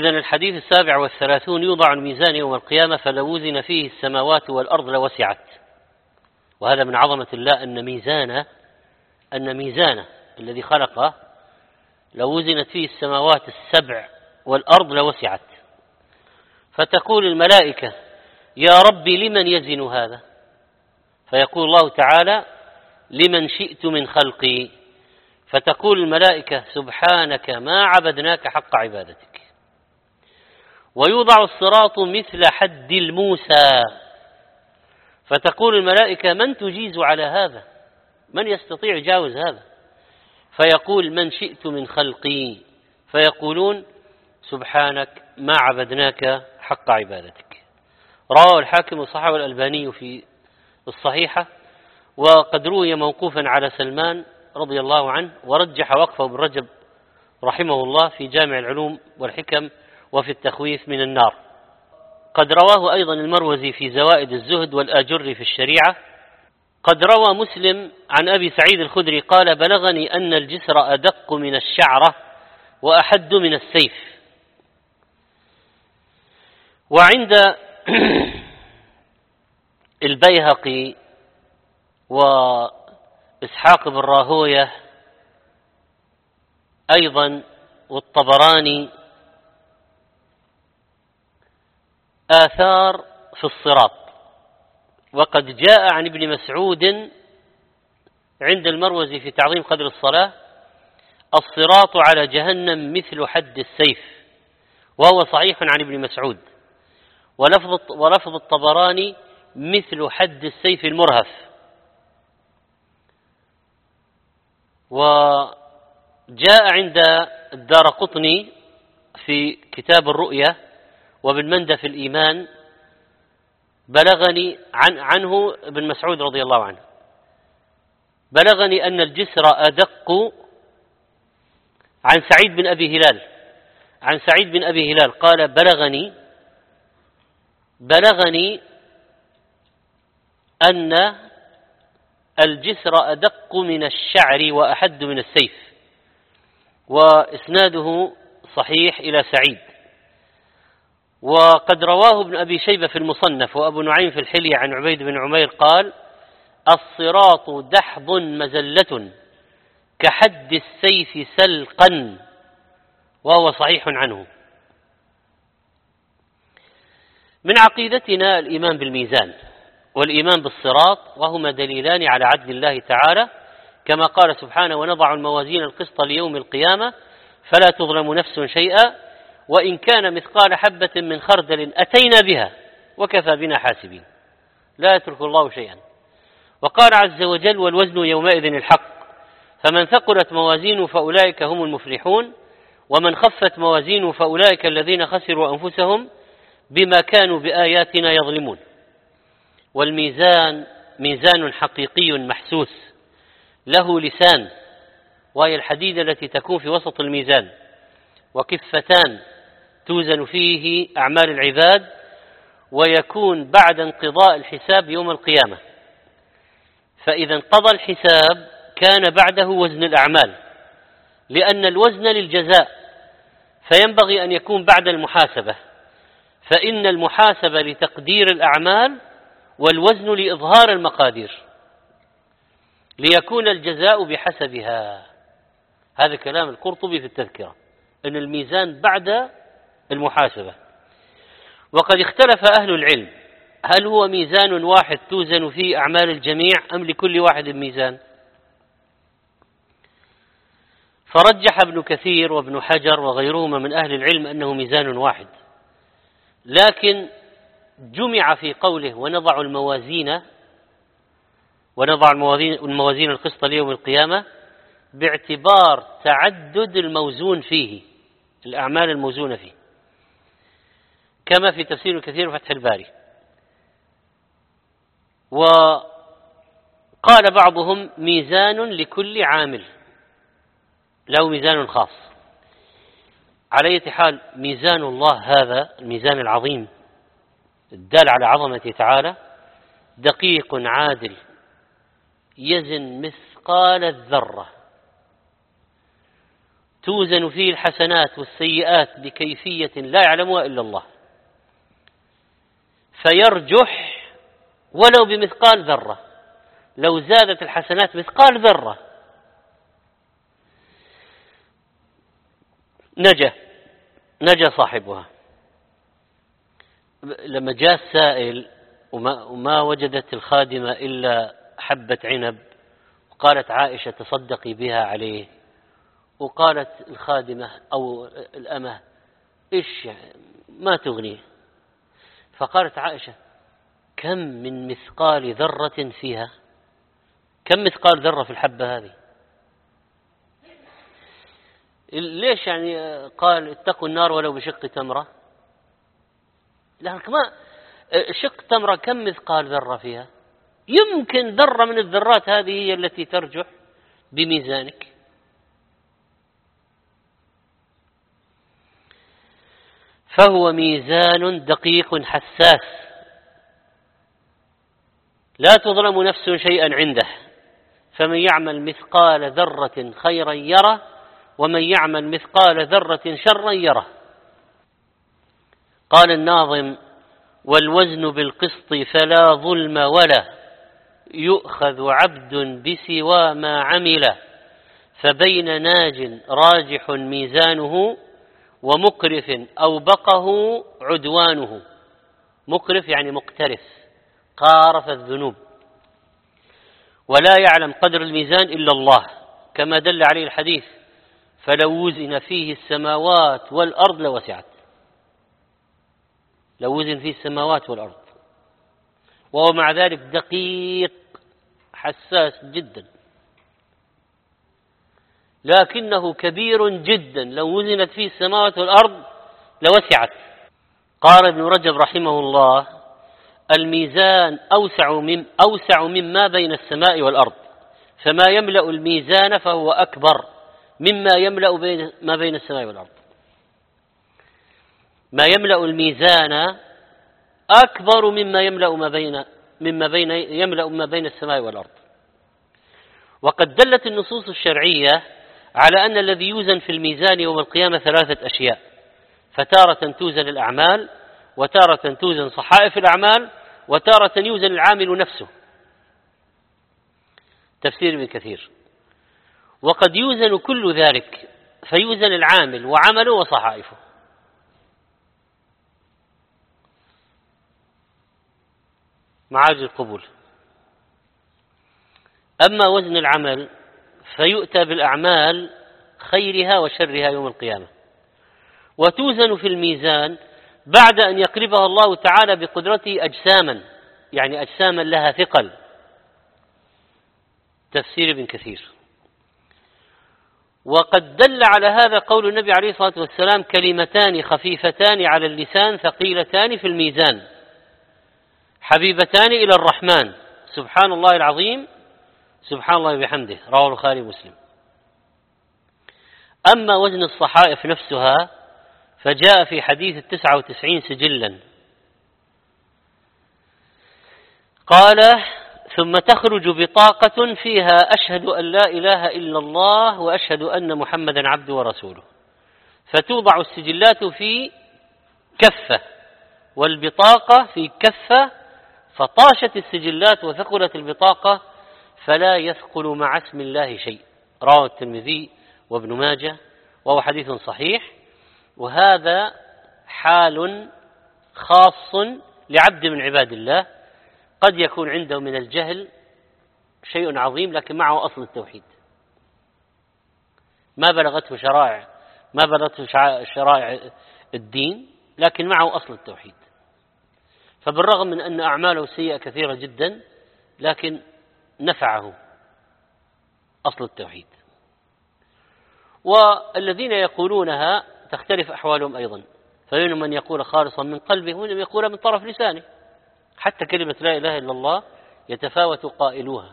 إذا الحديث السابع والثلاثون يوضع الميزان يوم القيامة فلو وزن فيه السماوات والأرض لوسعت وهذا من عظمة الله أن ميزانه أن ميزانه الذي خلقه لو وزنت فيه السماوات السبع والأرض لوسعت فتقول الملائكة يا ربي لمن يزن هذا؟ فيقول الله تعالى لمن شئت من خلقي. فتقول الملائكة سبحانك ما عبدناك حق عبادتك. ويوضع الصراط مثل حد الموسى. فتقول الملائكة من تجيز على هذا؟ من يستطيع يجاوز هذا؟ فيقول من شئت من خلقي. فيقولون سبحانك ما عبدناك حق عبادتك. رواه الحاكم وصححه الألباني في الصحيحة وقد روي موقوفا على سلمان رضي الله عنه ورجح وقفه ابن رجب رحمه الله في جامع العلوم والحكم وفي التخويف من النار. قد رواه أيضا المروزي في زوائد الزهد والآجر في الشريعة. قد روى مسلم عن أبي سعيد الخدري قال بلغني أن الجسر أدق من الشعرة وأحد من السيف. وعند البيهقي وإسحاق بن راهوية أيضا والطبراني آثار في الصراط. وقد جاء عن ابن مسعود عند المروزي في تعظيم قدر الصلاة الصراط على جهنم مثل حد السيف وهو صحيح عن ابن مسعود. ولفظ ولفظ الطبراني مثل حد السيف المرهف. وجاء عند الدار قطني في كتاب الرؤيا وابن مندى في الإيمان بلغني عن عنه ابن مسعود رضي الله عنه. بلغني أن الجسر أدق عن سعيد بن أبي هلال. عن سعيد بن أبي هلال قال بلغني بلغني أن الجسر أدق من الشعر وأحد من السيف. وإسناده صحيح إلى سعيد. وقد رواه ابن أبي شيبة في المصنف وأبو نعيم في الحلية عن عبيد بن عمير قال الصراط دحض مزلة كحد السيف سلقا وهو صحيح عنه. من عقيدتنا الإيمان بالميزان والإيمان بالصراط وهما دليلان على عدل الله تعالى. كما قال سبحانه ونضع الموازين القسط ليوم القيامة فلا تظلم نفس شيئا وإن كان مثقال حبة من خردل أتينا بها وكفى بنا حاسبين. لا يترك الله شيئا. وقال عز وجل والوزن يومئذ الحق. فمن ثقلت موازينه فأولئك هم المفلحون. ومن خفت موازينه فأولئك الذين خسروا أنفسهم بما كانوا بآياتنا يظلمون. والميزان ميزان حقيقي محسوس. له لسان وهي الحديدة التي تكون في وسط الميزان. وكفتان توزن فيه أعمال العباد ويكون بعد انقضاء الحساب يوم القيامة. فإذا انقضى الحساب كان بعده وزن الأعمال لأن الوزن للجزاء فينبغي أن يكون بعد المحاسبة. فإن المحاسبة لتقدير الأعمال والوزن لإظهار المقادير ليكون الجزاء بحسبها. هذا كلام القرطبي في التذكرة أن الميزان بعد المحاسبة. وقد اختلف أهل العلم هل هو ميزان واحد توزن فيه أعمال الجميع أم لكل واحد ميزان؟ فرجح ابن كثير وابن حجر وغيرهما من أهل العلم أنه ميزان واحد. لكن جمع في قوله ونضع الموازين ونضع الموازين, القسط ليوم القيامة باعتبار تعدد الموزون فيه الأعمال الموزونة فيه. كما في تفسير كثير فتح الباري. وقال بعضهم ميزان لكل عامل. له ميزان خاص. على أي حال ميزان الله هذا الميزان العظيم الدال على عظمته تعالى دقيق عادل يزن مثقال الذرة. توزن فيه الحسنات والسيئات بكيفية لا يعلمها إلا الله. فيرجح ولو بمثقال ذرة. لو زادت الحسنات مثقال ذرة. نجا نجا صاحبها. لما جاء السائل وما, وما وجدت الخادمة إلا حبة عنب قالت عائشة تصدقي بها عليه وقالت الخادمة أو الأمة إيش يعني ما تغنيه؟ فقالت عائشة كم من مثقال ذرة فيها؟ كم مثقال ذرة في الحبة هذه؟ ليش يعني قال اتقوا النار ولو بشق تمرة؟ لكن ما شق تمرة كم مثقال ذرة فيها؟ يمكن ذرة من الذرات هذه هي التي ترجح بميزانك. فهو ميزان دقيق حساس. لا تظلم نفس شيئا عنده. فمن يعمل مثقال ذرة خيرا يره ومن يعمل مثقال ذرة شرا يره. قال الناظم والوزن بالقسط فلا ظلم ولا يؤخذ عبد بسوى ما عمل. فبين ناج راجح ميزانه ومقرف أوبقه عدوانه. مقرف يعني مقترف قارف الذنوب. ولا يعلم قدر الميزان إلا الله كما دل عليه الحديث فلو وزن فيه السماوات والأرض لوسعت. لو وزن فيه السماوات والأرض. وهو مع ذلك دقيق حساس جدا. لكنه كبير جدا. لو وزنت فيه السماوات والأرض لوسعت. قال ابن رجب رحمه الله الميزان أوسع من أوسع مما بين السماء والأرض. فما يملأ الميزان فهو أكبر مما يملأ بين ما بين السماء والأرض. ما يملأ الميزان أكبر مما يملأ ما بين مما بين يملأ ما بين السماء والأرض. وقد دلت النصوص الشرعية على أن الذي يوزن في الميزان يوم القيامة ثلاثة أشياء. فتارة توزن الأعمال وتارة توزن صحائف الأعمال وتارة يوزن العامل نفسه. تفسير ابن كثير. وقد يوزن كل ذلك فيوزن العامل وعمله وصحائفه. معاج القبول. أما وزن العمل فيؤتى بالأعمال خيرها وشرها يوم القيامة. وتوزن في الميزان بعد أن يقلبها الله تعالى بقدرته أجساما يعني أجساما لها ثقل. تفسير ابن كثير. وقد دل على هذا قول النبي عليه الصلاة والسلام كلمتان خفيفتان على اللسان ثقيلتان في الميزان. حبيبتان إلى الرحمن. سبحان الله العظيم. سبحان الله بحمده رواه البخاري ومسلم. أما وزن الصحائف نفسها فجاء في حديث التسعة وتسعين سجلا. قال ثم تخرج بطاقة فيها أشهد أن لا إله إلا الله وأشهد أن محمدا عبده ورسوله. فتوضع السجلات في كفة والبطاقة في كفة فطاشت السجلات وثقلت البطاقة فلا يثقل مع اسم الله شيء. رواه الترمذي وابن ماجه وهو حديث صحيح. وهذا حال خاص لعبد من عباد الله. قد يكون عنده من الجهل شيء عظيم لكن معه أصل التوحيد. ما بلغته شرائع ما بلغته شرائع الدين لكن معه أصل التوحيد. فبالرغم من أن أعماله سيئة كثيرة جدا لكن نفعه أصل التوحيد. والذين يقولونها تختلف أحوالهم أيضا. فمنهم من يقول خالصا من قلبه ومنهم يقول من طرف لسانه. حتى كلمة لا إله إلا الله يتفاوت قائلوها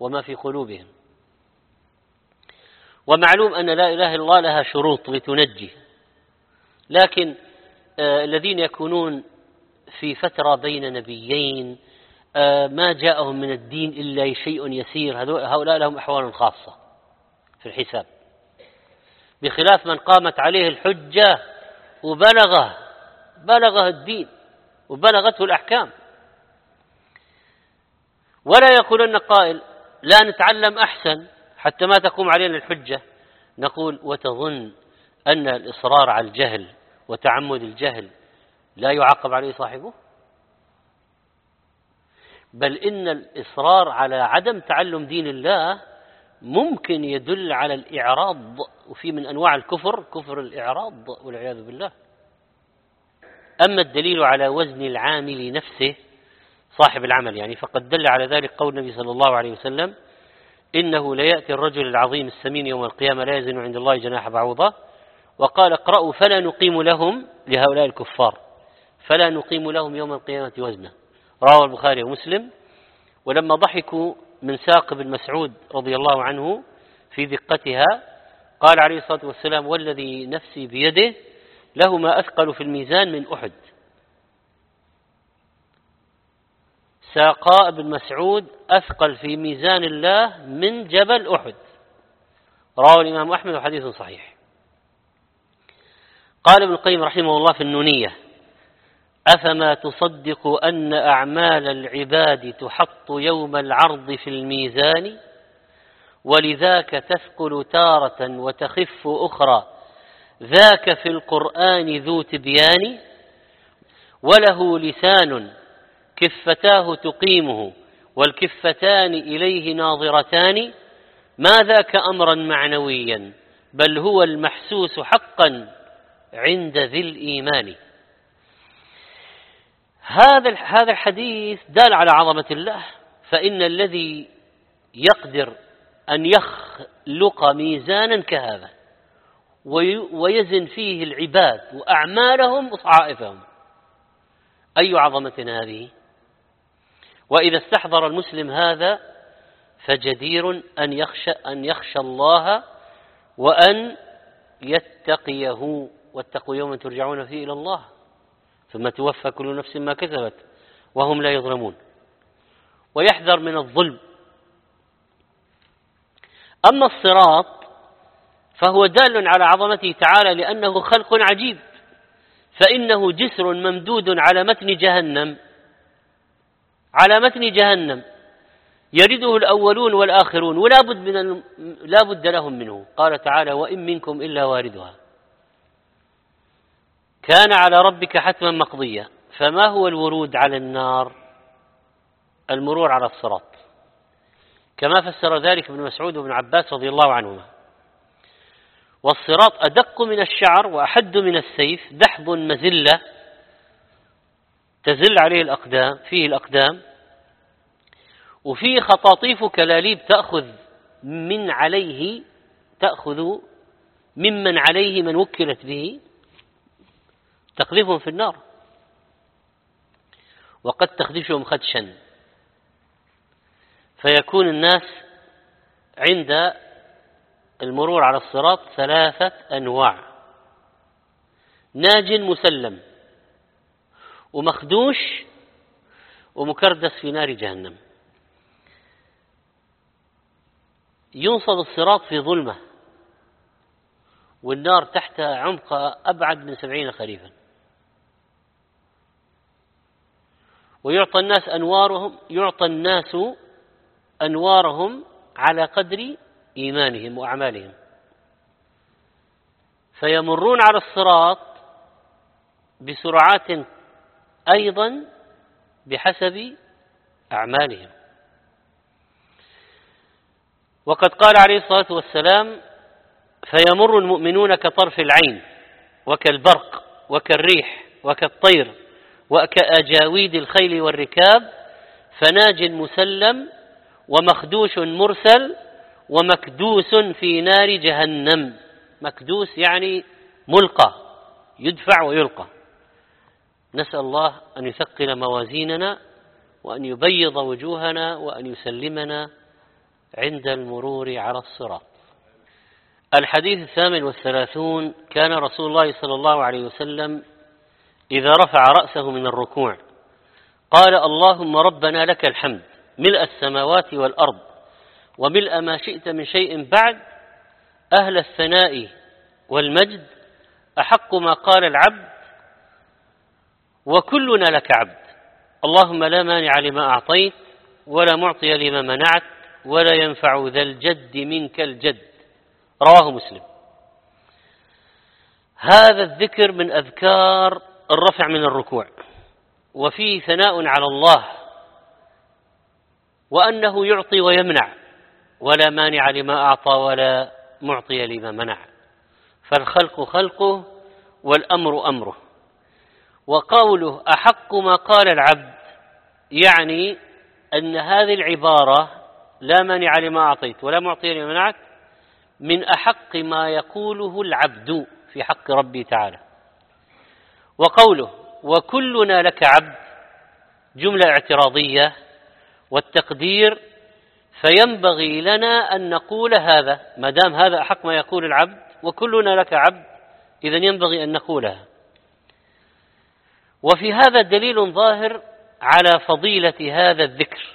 وما في قلوبهم. ومعلوم أن لا إله إلا الله لها شروط لتنجي لكن آه الذين يكونون في فترة بين نبيين ما جاءهم من الدين إلا شيء يسير. هؤلاء لهم أحوال خاصة في الحساب. بخلاف من قامت عليه الحجة وبلغه بلغه الدين وبلغته الأحكام. ولا يقولن قائل لا نتعلم أحسن حتى ما تقوم علينا الحجة. نقول وتظن أن الإصرار على الجهل وتعمد الجهل لا يعاقب عليه صاحبه؟ بل إن الإصرار على عدم تعلم دين الله ممكن يدل على الإعراض وفي من أنواع الكفر كفر الإعراض والعياذ بالله. أما الدليل على وزن العامل نفسه صاحب العمل يعني فقد دل على ذلك قول النبي صلى الله عليه وسلم إنه ليأتي الرجل العظيم السمين يوم القيامة لا يزن عند الله جناح بعوضة. وقال اقرأوا فلا نقيم لهم لهؤلاء الكفار فلا نقيم لهم يوم القيامة وزنا رواه البخاري ومسلم. ولما ضحكوا من ساق بن مسعود رضي الله عنه في دقتها قال عليه الصلاة والسلام والذي نفسي بيده له ما أثقل في الميزان من أحد. ساقاء بن مسعود أثقل في ميزان الله من جبل أحد. رواه الإمام أحمد وحديث صحيح. قال ابن القيم رحمه الله في النونية أفما تصدق أن أعمال العباد تحط يوم العرض في الميزان؟ ولذاك تثقل تارة وتخف أخرى. ذاك في القرآن ذو تبيان؟ وله لسان كفتاه تقيمه والكفتان إليه ناظرتان؟ ما ذاك أمرا معنويا؟ بل هو المحسوس حقا عند ذي الإيمان. هذا هذا الحديث دال على عظمة الله فإن الذي يقدر أن يخلق ميزانا كهذا ويزن فيه العباد وأعمالهم وصحائفهم أي عظمة هذه؟ وإذا استحضر المسلم هذا فجدير أن يخشى أن يخشى الله وأن يتقيه واتقوا يوما ترجعون فيه إلى الله. ثم توفى كل نفس ما كسبت وهم لا يظلمون. ويحذر من الظلم. أما الصراط فهو دال على عظمته تعالى لأنه خلق عجيب فإنه جسر ممدود على متن جهنم. على متن جهنم. يرده الأولون والآخرون ولا بد من لا بد لهم منه. قال تعالى وإن منكم إلا واردها. كان على ربك حتما مقضيا فما هو الورود على النار؟ المرور على الصراط. كما فسر ذلك ابن مسعود وابن عباس رضي الله عنهما. والصراط أدق من الشعر وأحد من السيف دحض مزلة تزل عليه الأقدام فيه الأقدام. وفيه خطاطيف كلاليب تأخذ من عليه تأخذ ممن عليه من وكلت به. تقذفهم في النار. وقد تخدشهم خدشا. فيكون الناس عند المرور على الصراط ثلاثة أنواع. ناج مسلم ومخدوش ومكردس في نار جهنم. ينصب الصراط في ظلمة والنار تحت عمق أبعد من سبعين خريفا. ويعطى الناس أنوارهم يعطى الناس أنوارهم على قدر إيمانهم وأعمالهم. فيمرون على الصراط بسرعات أيضا بحسب أعمالهم. وقد قال عليه الصلاة والسلام فيمر المؤمنون كطرف العين وكالبرق وكالريح وكالطير وكأجاويد الخيل والركاب فناج مسلم ومخدوش مرسل ومكدوس في نار جهنم. مكدوس يعني ملقى يدفع ويلقى. نسأل الله أن يثقل موازيننا وأن يبيض وجوهنا وأن يسلمنا عند المرور على الصراط. الحديث الثامن والثلاثون كان رسول الله صلى الله عليه وسلم إذا رفع رأسه من الركوع. قال اللهم ربنا لك الحمد ملء السماوات والأرض وملء ما شئت من شيء بعد أهل الثناء والمجد أحق ما قال العبد وكلنا لك عبد. اللهم لا مانع لما أعطيت ولا معطي لما منعت ولا ينفع ذا الجد منك الجد. رواه مسلم. هذا الذكر من أذكار الرفع من الركوع. وفيه ثناء على الله. وأنه يعطي ويمنع. ولا مانع لما أعطى ولا معطي لما منع. فالخلق خلقه والأمر أمره. وقوله أحق ما قال العبد يعني أن هذه العبارة لا مانع لما أعطيت ولا معطي لما منعت من أحق ما يقوله العبد في حق ربي تعالى. وقوله وكلنا لك عبد جملة اعتراضية والتقدير فينبغي لنا أن نقول هذا ما دام هذا أحق ما يقول العبد وكلنا لك عبد إذا ينبغي أن نقولها. وفي هذا دليل ظاهر على فضيلة هذا الذكر.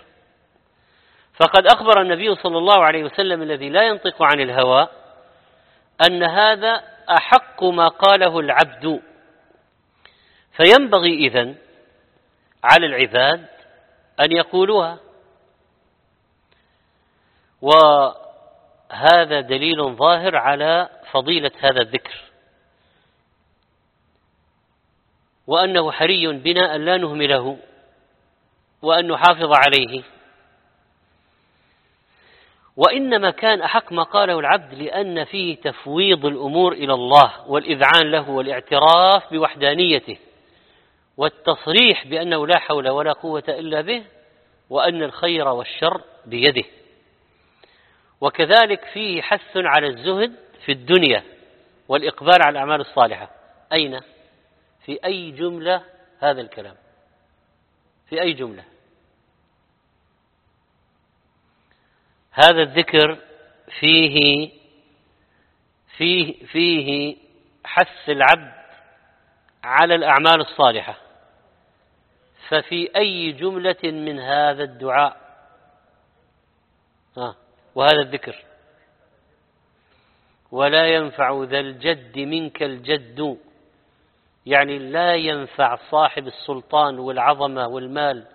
فقد أخبر النبي صلى الله عليه وسلم الذي لا ينطق عن الهوى أن هذا أحق ما قاله العبد. فينبغي إذن على العباد أن يقولوها. وهذا دليل ظاهر على فضيلة هذا الذكر. وأنه حري بنا أن لا نهمله وأن نحافظ عليه. وإنما كان أحق ما قاله العبد لأن فيه تفويض الأمور إلى الله والإذعان له والإعتراف بوحدانيته. والتصريح بأنه لا حول ولا قوة إلا به وأن الخير والشر بيده. وكذلك فيه حث على الزهد في الدنيا والإقبال على الأعمال الصالحة. أين؟ في أي جملة هذا الكلام؟ في أي جملة؟ هذا الذكر فيه فيه فيه حث العبد على الأعمال الصالحة. ففي أي جملة من هذا الدعاء؟ وهذا الذكر. ولا ينفع ذا الجد منك الجد. يعني لا ينفع صاحب السلطان والعظمة والمال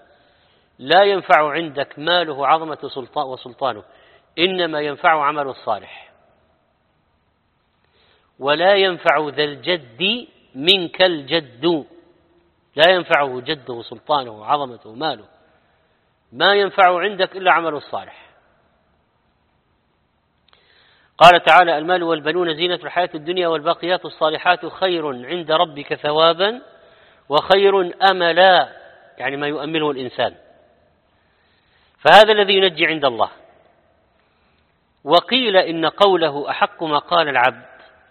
لا ينفع عندك ماله عظمة سلطان وسلطانه إنما ينفع عمله الصالح. ولا ينفع ذا الجد منك الجد. لا ينفعه جده وسلطانه وعظمته وماله. ما ينفع عندك إلا عمله الصالح. قال تعالى المال والبنون زينة الحياة الدنيا والباقيات الصالحات خير عند ربك ثوابا وخير أملا يعني ما يؤمله الإنسان. فهذا الذي ينجي عند الله. وقيل إن قوله أحق ما قال العبد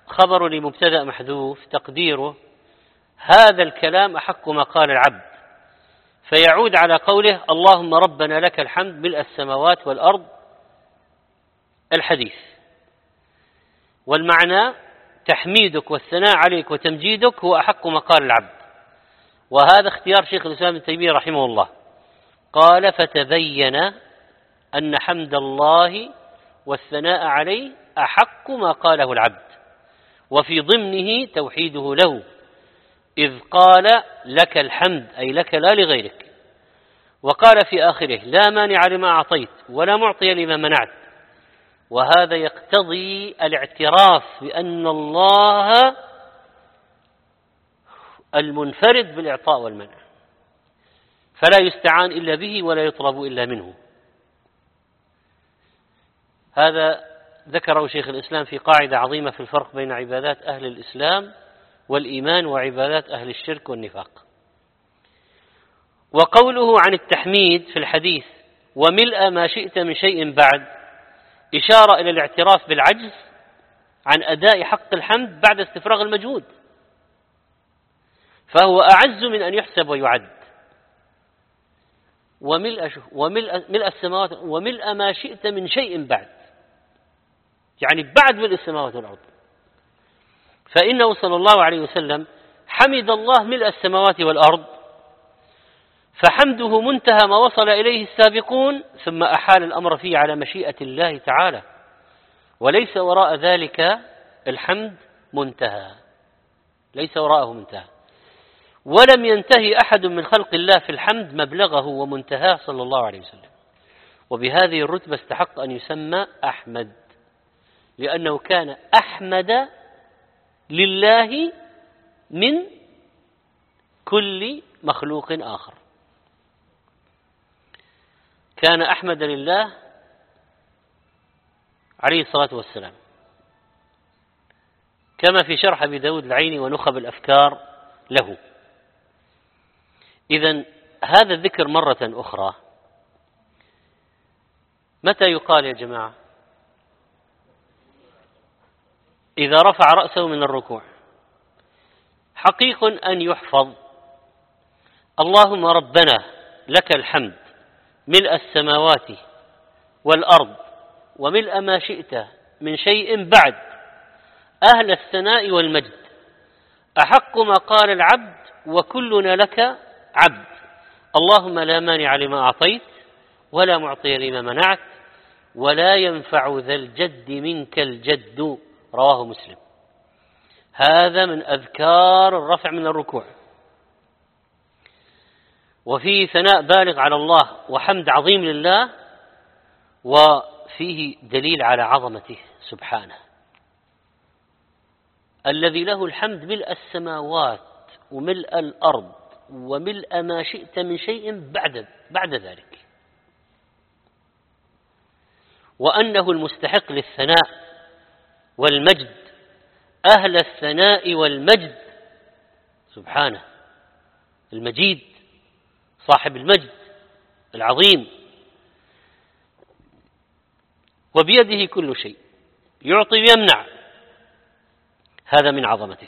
خبر لمبتدأ محذوف تقديره هذا الكلام أحق ما قال العبد. فيعود على قوله اللهم ربنا لك الحمد ملء السماوات والأرض الحديث. والمعنى تحميدك والثناء عليك وتمجيدك هو أحق ما قال العبد. وهذا اختيار شيخ الإسلام ابن تيمية رحمه الله. قال فتبين أن حمد الله والثناء عليه أحق ما قاله العبد. وفي ضمنه توحيده له. إذ قال لك الحمد أي لك لا لغيرك. وقال في آخره لا مانع لما أعطيت ولا معطي لما منعت. وهذا يقتضي الاعتراف بأن الله المنفرد بالإعطاء والمنع. فلا يستعان إلا به ولا يطلب إلا منه. هذا ذكره شيخ الإسلام في قاعدة عظيمة في الفرق بين عبادات أهل الإسلام والإيمان وعبادات أهل الشرك والنفاق. وقوله عن التحميد في الحديث وملء ما شئت من شيء بعد إشارة إلى الاعتراف بالعجز عن أداء حق الحمد بعد استفراغ المجهود. فهو أعز من أن يحسب ويعد. وملء وملء ملء السماوات وملء ما شئت من شيء بعد. يعني بعد ملء السماوات والأرض. فإنه صلى الله عليه وسلم حمد الله ملء السماوات والأرض فحمده منتهى ما وصل إليه السابقون ثم أحال الأمر فيه على مشيئة الله تعالى. وليس وراء ذلك الحمد منتهى. ليس وراءه منتهى. ولم ينتهي أحد من خلق الله في الحمد مبلغه ومنتهاه صلى الله عليه وسلم. وبهذه الرتبة استحق أن يسمى أحمد لأنه كان أحمد لله من كل مخلوق آخر. كان أحمد لله عليه الصلاة والسلام. كما في شرح أبي داود العيني ونخب الأفكار له. إذا هذا الذكر مرة أخرى. متى يقال يا جماعة؟ إذا رفع رأسه من الركوع. حقيق أن يحفظ. اللهم ربنا لك الحمد ملء السماوات والأرض وملء ما شئت من شيء بعد. أهل الثناء والمجد. أحق ما قال العبد وكلنا لك عبد. اللهم لا مانع لما أعطيت ولا معطي لما منعت ولا ينفع ذا الجد منك الجد. رواه مسلم. هذا من أذكار الرفع من الركوع. وفيه ثناء بالغ على الله وحمد عظيم لله وفيه دليل على عظمته سبحانه. الذي له الحمد ملء السماوات وملء الأرض وملء ما شئت من شيء بعد بعد ذلك. وأنه المستحق للثناء والمجد أهل الثناء والمجد. سبحانه. المجيد صاحب المجد العظيم. وبيده كل شيء. يعطي ويمنع. هذا من عظمته.